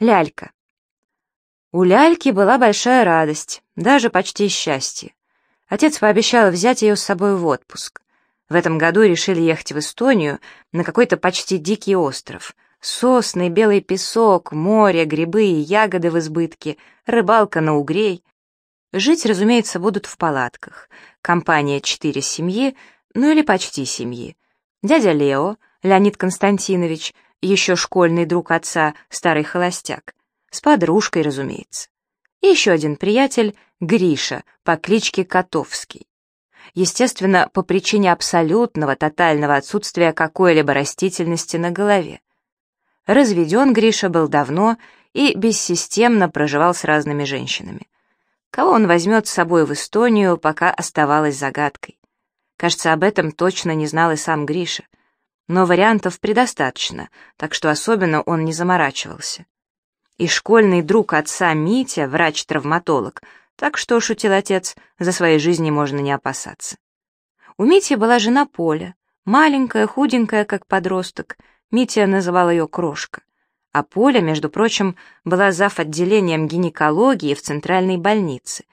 Лялька. У Ляльки была большая радость, даже почти счастье. Отец пообещал взять ее с собой в отпуск. В этом году решили ехать в Эстонию на какой-то почти дикий остров. Сосны, белый песок, море, грибы и ягоды в избытке, рыбалка на угрей. Жить, разумеется, будут в палатках. Компания четыре семьи, ну или почти семьи. Дядя Лео, Леонид Константинович, еще школьный друг отца, старый холостяк, с подружкой, разумеется. И еще один приятель, Гриша, по кличке Котовский. Естественно, по причине абсолютного, тотального отсутствия какой-либо растительности на голове. Разведен Гриша был давно и бессистемно проживал с разными женщинами. Кого он возьмет с собой в Эстонию, пока оставалось загадкой. Кажется, об этом точно не знал и сам Гриша. Но вариантов предостаточно, так что особенно он не заморачивался. И школьный друг отца Митя, врач-травматолог, так что, шутил отец, за своей жизни можно не опасаться. У Мити была жена Поля, маленькая, худенькая, как подросток, Митя называл ее Крошка. А Поля, между прочим, была зав. отделением гинекологии в центральной больнице.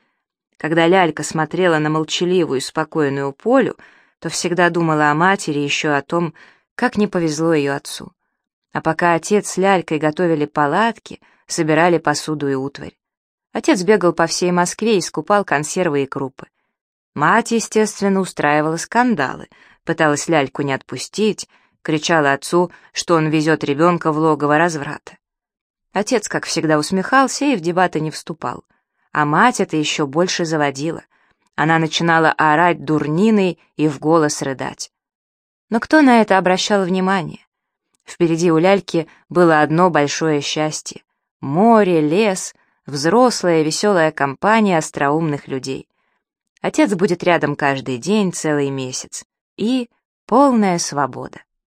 Когда Лялька смотрела на молчаливую, спокойную Полю, то всегда думала о матери и еще о том, как не повезло ее отцу. А пока отец с Лялькой готовили палатки, собирали посуду и утварь. Отец бегал по всей Москве и скупал консервы и крупы. Мать, естественно, устраивала скандалы, пыталась Ляльку не отпустить, кричала отцу, что он везет ребенка в логово разврата. Отец, как всегда, усмехался и в дебаты не вступал. А мать это еще больше заводила. Она начинала орать дурниной и в голос рыдать. Но кто на это обращал внимание? Впереди у ляльки было одно большое счастье. Море, лес, взрослая веселая компания остроумных людей. Отец будет рядом каждый день, целый месяц. И полная свобода.